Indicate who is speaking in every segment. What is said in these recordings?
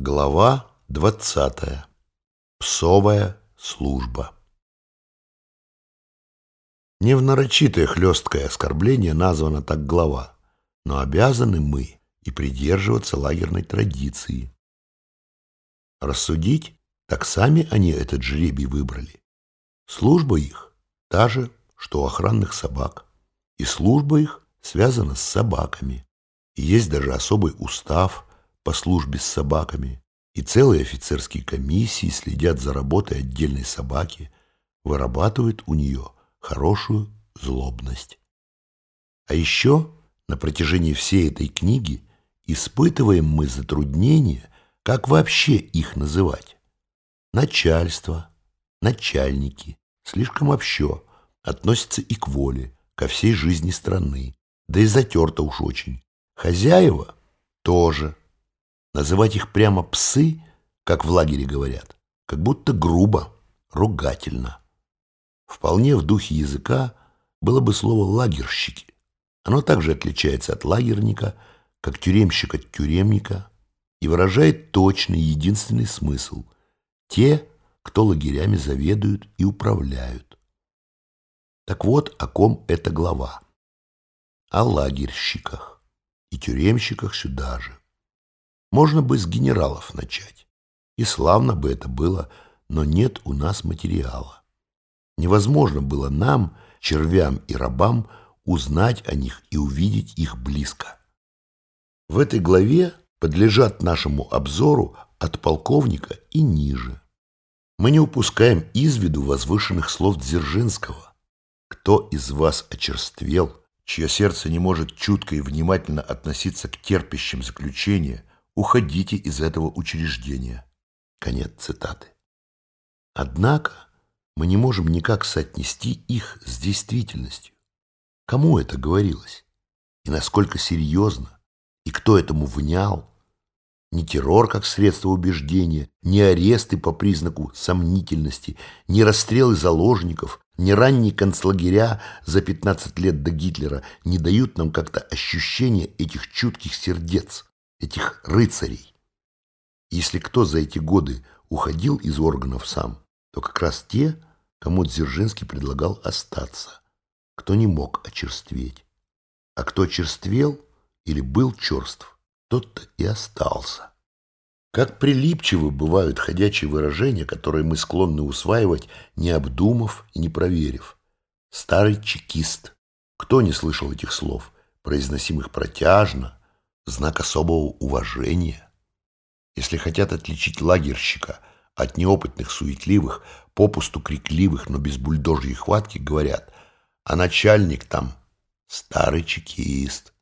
Speaker 1: Глава двадцатая. Псовая служба. Не в нарочитое хлесткое оскорбление названа так глава, но обязаны мы и придерживаться лагерной традиции. Рассудить, так сами они этот жребий выбрали. Служба их та же, что у охранных собак, и служба их связана с собаками. И есть даже особый устав по службе с собаками, и целые офицерские комиссии следят за работой отдельной собаки, вырабатывают у нее хорошую злобность. А еще на протяжении всей этой книги испытываем мы затруднения, как вообще их называть. Начальство, начальники, слишком общо, относятся и к воле, ко всей жизни страны, да и затерто уж очень. Хозяева тоже. Называть их прямо псы, как в лагере говорят, как будто грубо, ругательно. Вполне в духе языка было бы слово «лагерщики». Оно также отличается от лагерника, как тюремщик от тюремника, и выражает точный единственный смысл – те, кто лагерями заведуют и управляют. Так вот, о ком эта глава. О лагерщиках и тюремщиках сюда же. Можно бы с генералов начать. И славно бы это было, но нет у нас материала. Невозможно было нам, червям и рабам, узнать о них и увидеть их близко. В этой главе подлежат нашему обзору от полковника и ниже. Мы не упускаем из виду возвышенных слов Дзержинского. Кто из вас очерствел, чье сердце не может чутко и внимательно относиться к терпящим заключения, уходите из этого учреждения. Конец цитаты. Однако мы не можем никак соотнести их с действительностью. Кому это говорилось? И насколько серьезно? И кто этому внял? Ни террор как средство убеждения, ни аресты по признаку сомнительности, ни расстрелы заложников, ни ранние концлагеря за 15 лет до Гитлера не дают нам как-то ощущения этих чутких сердец, этих рыцарей. Если кто за эти годы уходил из органов сам, то как раз те, кому Дзержинский предлагал остаться, кто не мог очерстветь. А кто черствел или был черств, тот-то и остался. Как прилипчивы бывают ходячие выражения, которые мы склонны усваивать, не обдумав и не проверив. Старый чекист. Кто не слышал этих слов, произносимых протяжно, знак особого уважения? Если хотят отличить лагерщика от неопытных, суетливых, попусту крикливых, но без бульдожьей хватки, говорят, а начальник там старый чекист.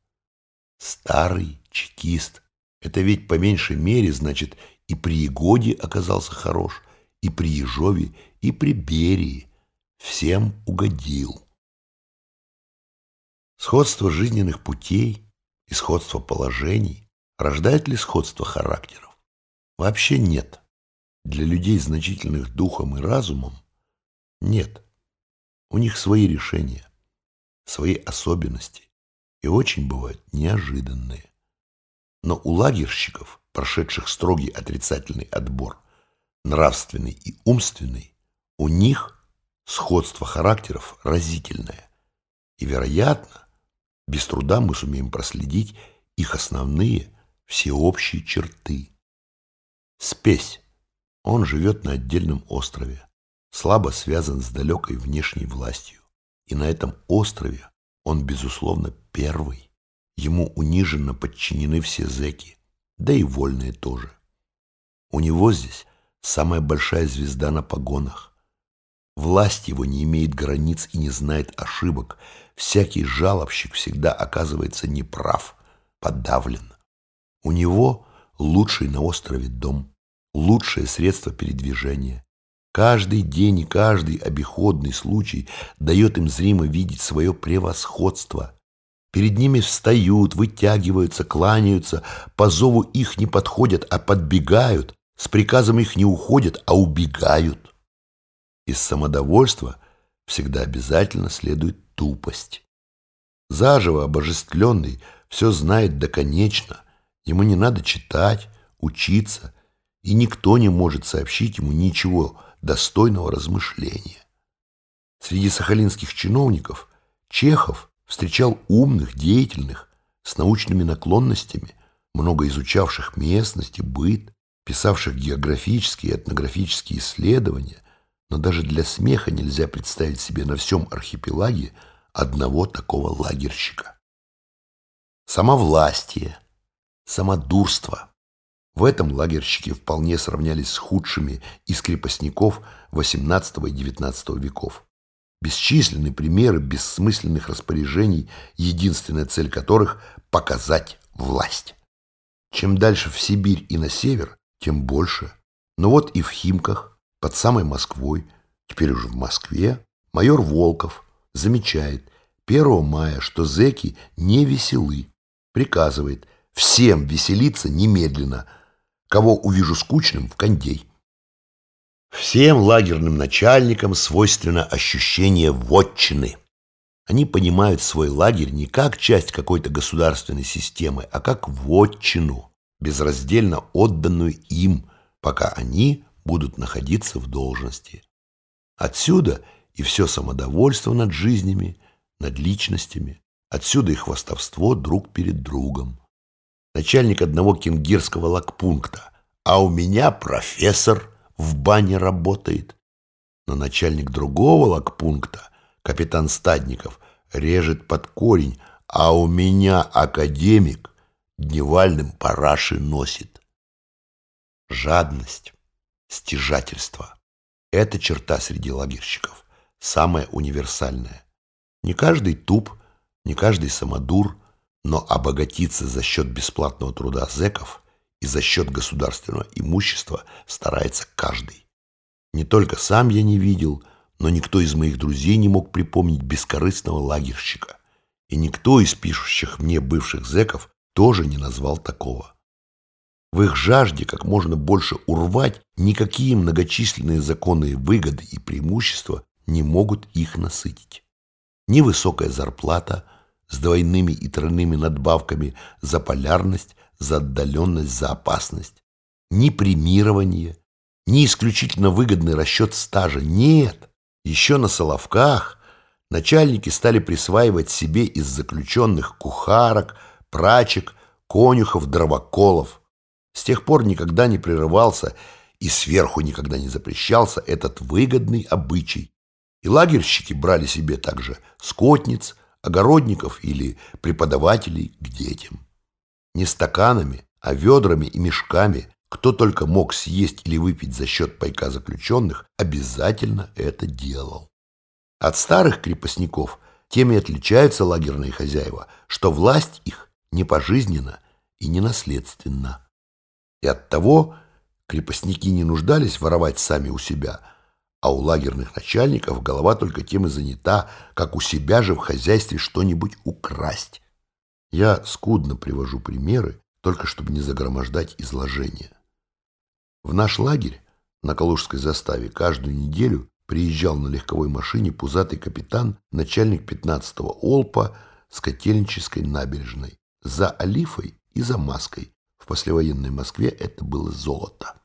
Speaker 1: Старый чекист. Это ведь по меньшей мере, значит, и при Егоде оказался хорош, и при Ежове, и при Берии. Всем угодил. Сходство жизненных путей и сходство положений рождает ли сходство характеров? Вообще нет. Для людей, значительных духом и разумом, нет. У них свои решения, свои особенности, и очень бывают неожиданные. Но у лагерщиков, прошедших строгий отрицательный отбор, нравственный и умственный, у них сходство характеров разительное. И, вероятно, без труда мы сумеем проследить их основные всеобщие черты. Спесь. Он живет на отдельном острове, слабо связан с далекой внешней властью. И на этом острове он, безусловно, первый. Ему униженно подчинены все зэки, да и вольные тоже. У него здесь самая большая звезда на погонах. Власть его не имеет границ и не знает ошибок. Всякий жалобщик всегда оказывается неправ, подавлен. У него лучший на острове дом, лучшее средство передвижения. Каждый день и каждый обиходный случай дает им зримо видеть свое превосходство. Перед ними встают, вытягиваются, кланяются, по зову их не подходят, а подбегают, с приказом их не уходят, а убегают. Из самодовольства всегда обязательно следует тупость. Заживо обожествленный все знает доконечно, Ему не надо читать, учиться, и никто не может сообщить ему ничего достойного размышления. Среди сахалинских чиновников Чехов встречал умных, деятельных, с научными наклонностями, много изучавших местности, быт, писавших географические и этнографические исследования, но даже для смеха нельзя представить себе на всем архипелаге одного такого лагерщика. Самовластие, самодурство. В этом лагерщики вполне сравнялись с худшими из крепостников XVIII и XIX веков. Бесчисленные примеры бессмысленных распоряжений, единственная цель которых – показать власть. Чем дальше в Сибирь и на север, тем больше. Но вот и в Химках, под самой Москвой, теперь уже в Москве, майор Волков замечает 1 мая, что зэки не веселы. Приказывает всем веселиться немедленно. Кого увижу скучным, в кондей. Всем лагерным начальникам свойственно ощущение вотчины. Они понимают свой лагерь не как часть какой-то государственной системы, а как вотчину, безраздельно отданную им, пока они будут находиться в должности. Отсюда и все самодовольство над жизнями, над личностями, отсюда и хвастовство друг перед другом. Начальник одного кенгирского лагпункта, а у меня профессор в бане работает. Но начальник другого лагпункта, капитан Стадников, режет под корень, а у меня академик дневальным параши носит. Жадность, стяжательство – это черта среди лагерщиков, самая универсальная. Не каждый туп, не каждый самодур, но обогатиться за счет бесплатного труда зэков и за счет государственного имущества старается каждый. Не только сам я не видел, но никто из моих друзей не мог припомнить бескорыстного лагерщика. И никто из пишущих мне бывших зэков тоже не назвал такого. В их жажде как можно больше урвать никакие многочисленные законные выгоды и преимущества не могут их насытить. Ни высокая зарплата с двойными и тройными надбавками за полярность, за отдаленность, за опасность, ни премирование, ни исключительно выгодный расчет стажа. Нет, еще на Соловках начальники стали присваивать себе из заключенных кухарок, прачек, конюхов, дровоколов. С тех пор никогда не прерывался и сверху никогда не запрещался этот выгодный обычай. И лагерщики брали себе также скотниц, огородников или преподавателей к детям. Не стаканами, а ведрами и мешками, кто только мог съесть или выпить за счет пайка заключенных, обязательно это делал. От старых крепостников теми отличаются лагерные хозяева, что власть их не пожизненно и не наследственно. И оттого крепостники не нуждались воровать сами у себя, а у лагерных начальников голова только тем и занята, как у себя же в хозяйстве что-нибудь украсть. Я скудно привожу примеры, только чтобы не загромождать изложение. В наш лагерь на Калужской заставе каждую неделю приезжал на легковой машине пузатый капитан, начальник 15-го Олпа с Котельнической набережной. За олифой и за маской послевоенной Москве это было золото.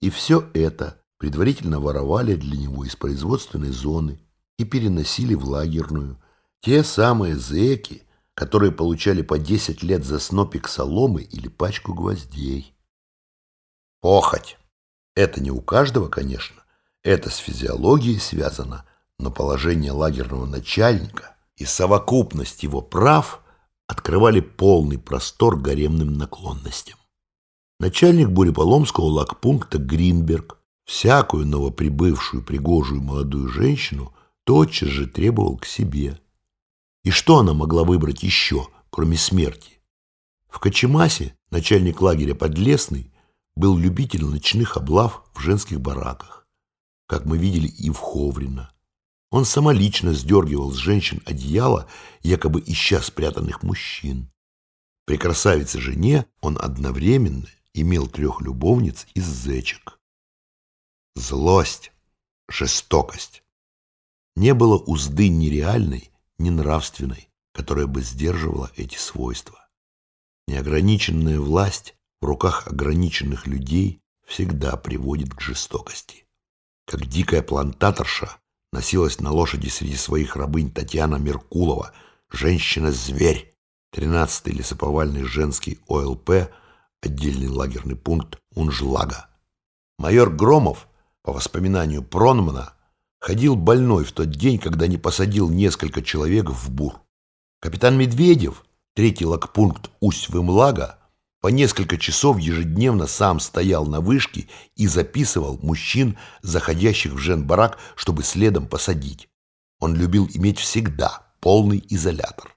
Speaker 1: И все это предварительно воровали для него из производственной зоны и переносили в лагерную. Те самые зэки, которые получали по 10 лет за снопик соломы или пачку гвоздей. Похоть. Это не у каждого, конечно. Это с физиологией связано, но положение лагерного начальника и совокупность его прав – открывали полный простор гаремным наклонностям. Начальник Буреполомского лагпункта Гринберг всякую новоприбывшую пригожую молодую женщину тотчас же требовал к себе. И что она могла выбрать еще, кроме смерти? В Кочемасе начальник лагеря Подлесный был любитель ночных облав в женских бараках, как мы видели и в Ховрино. Он самолично сдергивал с женщин одеяло, якобы ища спрятанных мужчин. При красавице жене он одновременно имел трех любовниц из зечек. Злость, жестокость. Не было узды ни реальной, ни нравственной, которая бы сдерживала эти свойства. Неограниченная власть в руках ограниченных людей всегда приводит к жестокости. Как дикая плантаторша носилась на лошади среди своих рабынь Татьяна Меркулова, женщина-зверь, 13-й лесоповальный женский ОЛП, отдельный лагерный пункт Унжлага. Майор Громов, по воспоминанию Пронмана, ходил больной в тот день, когда не посадил несколько человек в бур. Капитан Медведев, третий лагпункт Усть-Вымлага, по несколько часов ежедневно сам стоял на вышке и записывал мужчин, заходящих в женбарак, чтобы следом посадить. Он любил иметь всегда полный изолятор.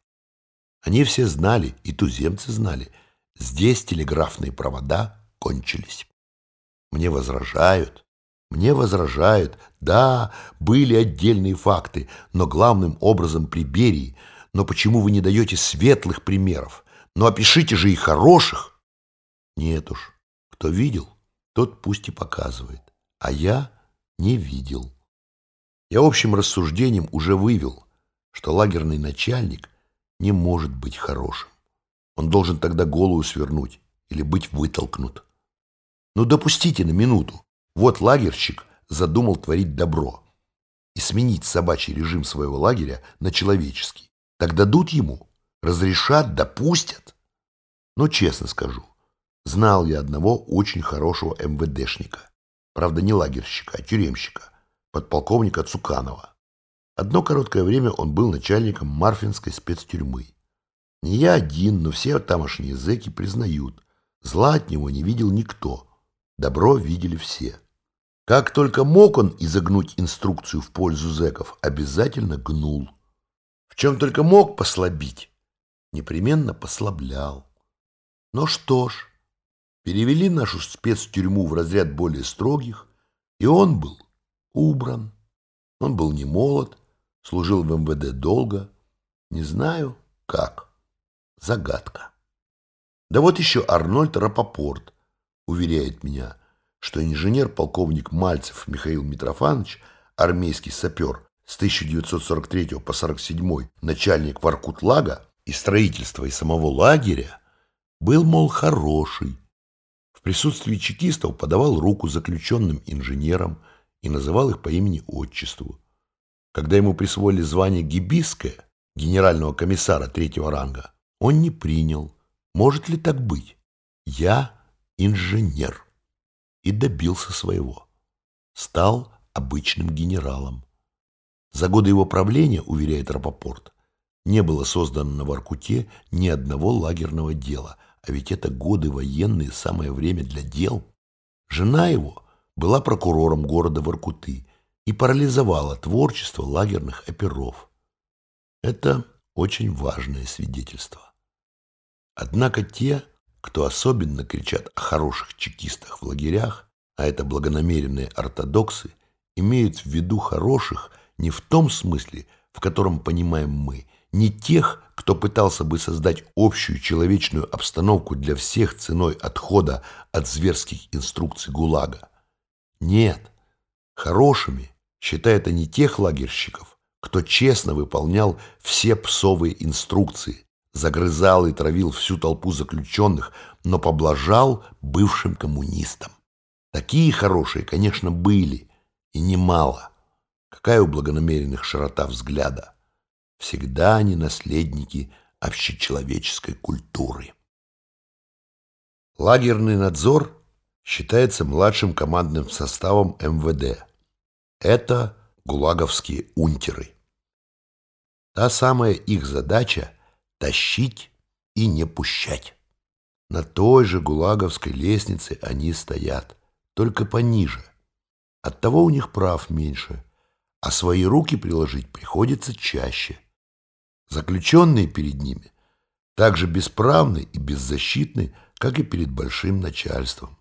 Speaker 1: Они все знали, и туземцы знали, здесь телеграфные провода кончились. Мне возражают, мне возражают, да, были отдельные факты, но главным образом при Берии. Но почему вы не даете светлых примеров? Ну опишите же и хороших. Нет уж, кто видел, тот пусть и показывает. А я не видел. Я общим рассуждением уже вывел, что лагерный начальник не может быть хорошим. Он должен тогда голову свернуть или быть вытолкнут. Ну допустите на минуту, вот лагерщик задумал творить добро и сменить собачий режим своего лагеря на человеческий. Так дадут ему, разрешат, допустят. Но честно скажу, знал я одного очень хорошего МВДшника. Правда, не лагерщика, а тюремщика, подполковника Цуканова. Одно короткое время он был начальником Марфинской спецтюрьмы. Не я один, но все тамошние зэки признают, зла от него не видел никто – Добро видели все. Как только мог он изогнуть инструкцию в пользу зэков, обязательно гнул. В чем только мог послабить, непременно послаблял. Но что ж, перевели нашу спецтюрьму в разряд более строгих, и он был убран. Он был не молод, служил в МВД долго, не знаю как. Загадка. Да вот еще Арнольд Рапопорт – уверяет меня, что инженер-полковник Мальцев Михаил Митрофанович, армейский сапер с 1943 по 1947 начальник Воркутлага и строительства и самого лагеря, был, мол, хороший. В присутствии чекистов подавал руку заключенным инженерам и называл их по имени-отчеству. Когда ему присвоили звание Гибиская, генерального комиссара третьего ранга, он не принял. Может ли так быть? Я инженер и добился своего. Стал обычным генералом. За годы его правления, уверяет Рапопорт, не было создано на Воркуте ни одного лагерного дела, а ведь это годы военные, самое время для дел. Жена его была прокурором города Воркуты и парализовала творчество лагерных оперов. Это очень важное свидетельство. Однако те, кто особенно кричат о хороших чекистах в лагерях, а это благонамеренные ортодоксы, имеют в виду хороших не в том смысле, в котором понимаем мы, не тех, кто пытался бы создать общую человечную обстановку для всех ценой отхода от зверских инструкций ГУЛАГа. Нет, хорошими считают они тех лагерщиков, кто честно выполнял все псовые инструкции, загрызал и травил всю толпу заключенных, но поблажал бывшим коммунистам. Такие хорошие, конечно, были, и немало. Какая у благонамеренных широта взгляда. Всегда они наследники общечеловеческой культуры. Лагерный надзор считается младшим командным составом МВД. Это гулаговские унтеры. Та самая их задача – тащить и не пущать. На той же гулаговской лестнице они стоят, только пониже. Оттого у них прав меньше, а свои руки приложить приходится чаще. Заключенные перед ними так же бесправны и беззащитны, как и перед большим начальством.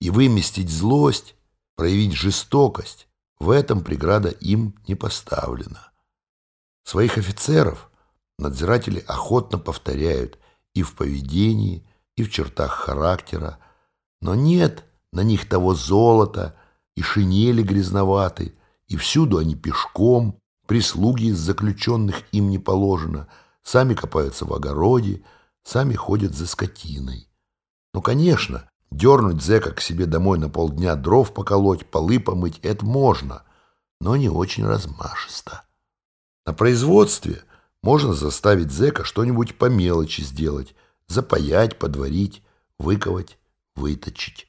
Speaker 1: И выместить злость, проявить жестокость, в этом преграда им не поставлена. Своих офицеров – надзиратели охотно повторяют и в поведении, и в чертах характера, но нет на них того золота, и шинели грязноваты, и всюду они пешком, прислуги из заключенных им не положено, сами копаются в огороде, сами ходят за скотиной. Ну, конечно, Дернуть зэка к себе домой на полдня дров поколоть, полы помыть — это можно, но не очень размашисто. На производстве можно заставить зэка что-нибудь по мелочи сделать, запаять, подварить, выковать, выточить.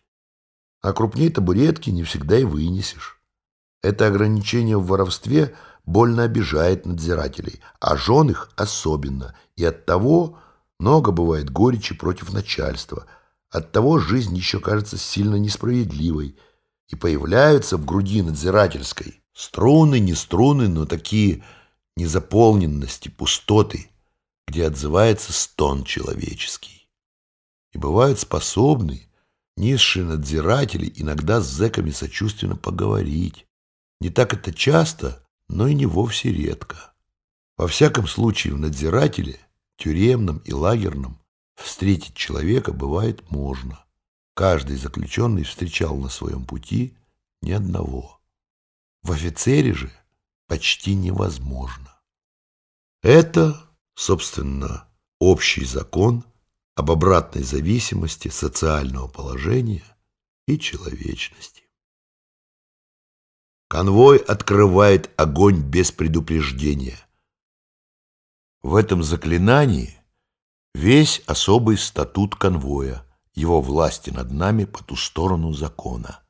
Speaker 1: А крупнее табуретки не всегда и вынесешь. Это ограничение в воровстве больно обижает надзирателей, а жен их особенно, и от того много бывает горечи против начальства – Оттого жизнь еще кажется сильно несправедливой, и появляются в груди надзирательской струны, не струны, но такие незаполненности, пустоты, где отзывается стон человеческий. И бывают способны низшие надзиратели иногда с зэками сочувственно поговорить. Не так это часто, но и не вовсе редко. Во всяком случае, в надзирателе, тюремном и лагерном, Встретить человека бывает можно. Каждый заключенный встречал на своем пути ни одного. В офицере же почти невозможно. Это, собственно, общий закон об обратной зависимости социального положения и человечности. Конвой открывает огонь без предупреждения. В этом заклинании Весь особый статут конвоя, его власти над нами по ту сторону закона.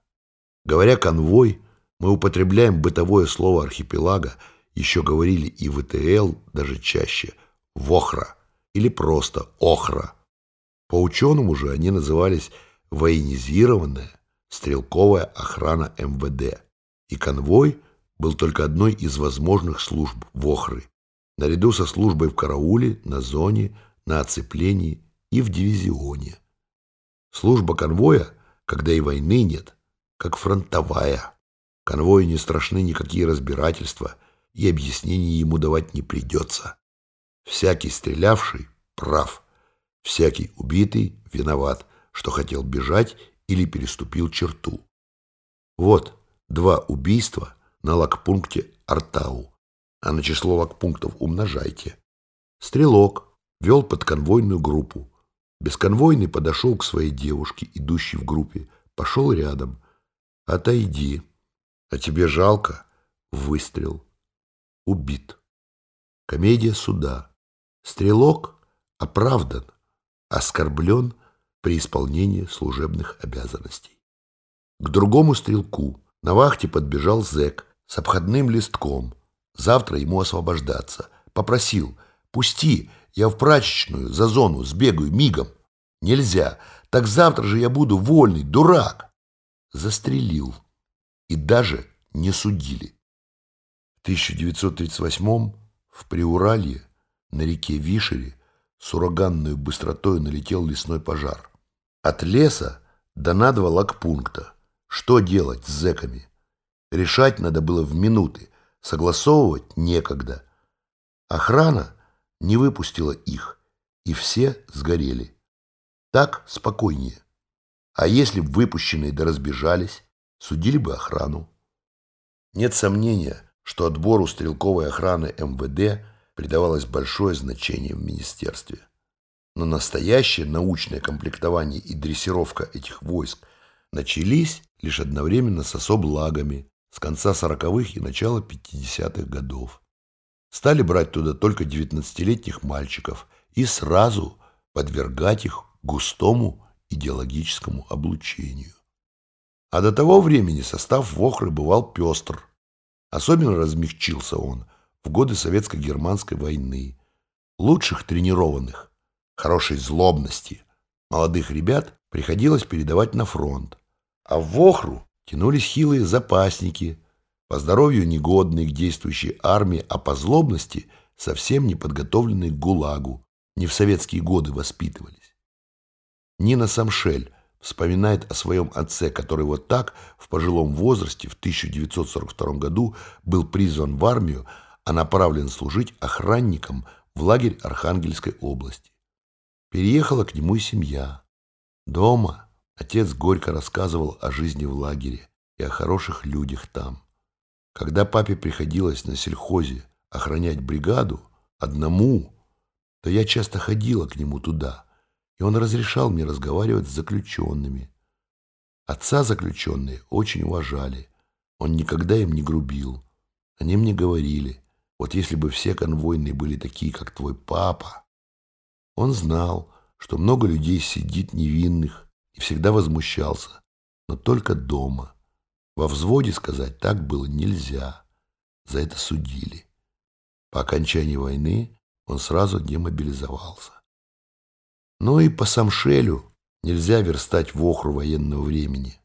Speaker 1: Говоря «конвой», мы употребляем бытовое слово архипелага, еще говорили и ВТЛ, даже чаще, «вохра» или просто «охра». По ученому же они назывались военизированная стрелковая охрана МВД, и конвой был только одной из возможных служб ВОХРы, наряду со службой в карауле, на зоне, на оцеплении и в дивизионе. Служба конвоя, когда и войны нет, как фронтовая. Конвою не страшны никакие разбирательства, и объяснений ему давать не придется. Всякий стрелявший прав, всякий убитый виноват, что хотел бежать или переступил черту. Вот два убийства на лагпункте Артау, а на число лагпунктов умножайте. Стрелок вел подконвойную группу. Бесконвойный подошел к своей девушке, идущей в группе, пошел рядом. «Отойди. А тебе жалко?» Выстрел. Убит. Комедия суда. Стрелок оправдан, оскорблен при исполнении служебных обязанностей. К другому стрелку на вахте подбежал зэк с обходным листком. Завтра ему освобождаться. Попросил, пусти, я в прачечную за зону сбегаю мигом. Нельзя. Так завтра же я буду вольный, дурак. Застрелил. И даже не судили. В 1938-м в Приуралье на реке Вишере с ураганной быстротой налетел лесной пожар. От леса до на два лагпункта. Что делать с зэками? Решать надо было в минуты, согласовывать некогда. Охрана не выпустила их, и все сгорели. Так спокойнее. А если б выпущенные да разбежались, судили бы охрану. Нет сомнения, что отбору стрелковой охраны МВД придавалось большое значение в министерстве. Но настоящее научное комплектование и дрессировка этих войск начались лишь одновременно с особлагами с конца 40-х и начала 50-х годов стали брать туда только девятнадцатилетних мальчиков и сразу подвергать их густому идеологическому облучению. А до того времени состав Вохры бывал пестр. Особенно размягчился он в годы Советско-Германской войны. Лучших тренированных, хорошей злобности, молодых ребят приходилось передавать на фронт. А в Вохру тянулись хилые запасники – по здоровью негодные к действующей армии, а по злобности совсем не подготовленные к ГУЛАГу, не в советские годы воспитывались. Нина Самшель вспоминает о своем отце, который вот так в пожилом возрасте в 1942 году был призван в армию, а направлен служить охранником в лагерь Архангельской области. Переехала к нему и семья. Дома отец горько рассказывал о жизни в лагере и о хороших людях там. Когда папе приходилось на сельхозе охранять бригаду одному, то я часто ходила к нему туда, и он разрешал мне разговаривать с заключенными. Отца заключенные очень уважали. Он никогда им не грубил. Они мне говорили, вот если бы все конвойные были такие, как твой папа. Он знал, что много людей сидит невинных и всегда возмущался, но только дома. Во взводе сказать так было нельзя. За это судили. По окончании войны он сразу демобилизовался. Но и по Самшелю нельзя верстать в охру военного времени.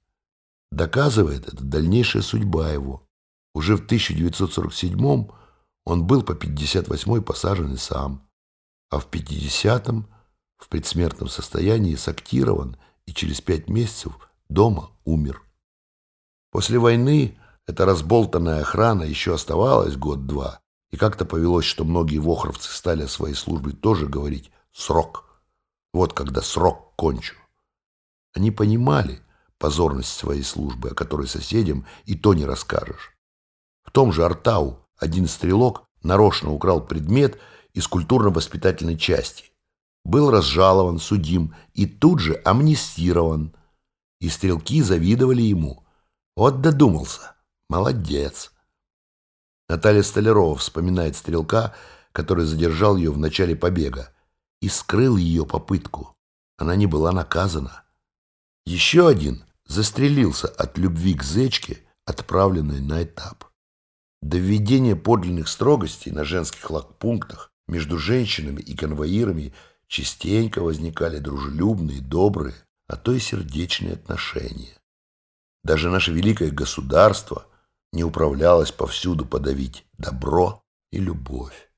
Speaker 1: Доказывает это дальнейшая судьба его. Уже в 1947 он был по 58-й посажен и сам, а в 50-м в предсмертном состоянии сактирован и через пять месяцев дома умер. После войны эта разболтанная охрана еще оставалась год-два, и как-то повелось, что многие вохровцы стали о своей службе тоже говорить «срок». Вот когда срок кончу. Они понимали позорность своей службы, о которой соседям и то не расскажешь. В том же Артау один стрелок нарочно украл предмет из культурно-воспитательной части. Был разжалован, судим и тут же амнистирован. И стрелки завидовали ему. Вот додумался. Молодец. Наталья Столярова вспоминает стрелка, который задержал ее в начале побега и скрыл ее попытку. Она не была наказана. Еще один застрелился от любви к зечке, отправленной на этап. До введения подлинных строгостей на женских лагпунктах между женщинами и конвоирами частенько возникали дружелюбные, добрые, а то и сердечные отношения. Даже наше великое государство не управлялось повсюду подавить добро и любовь.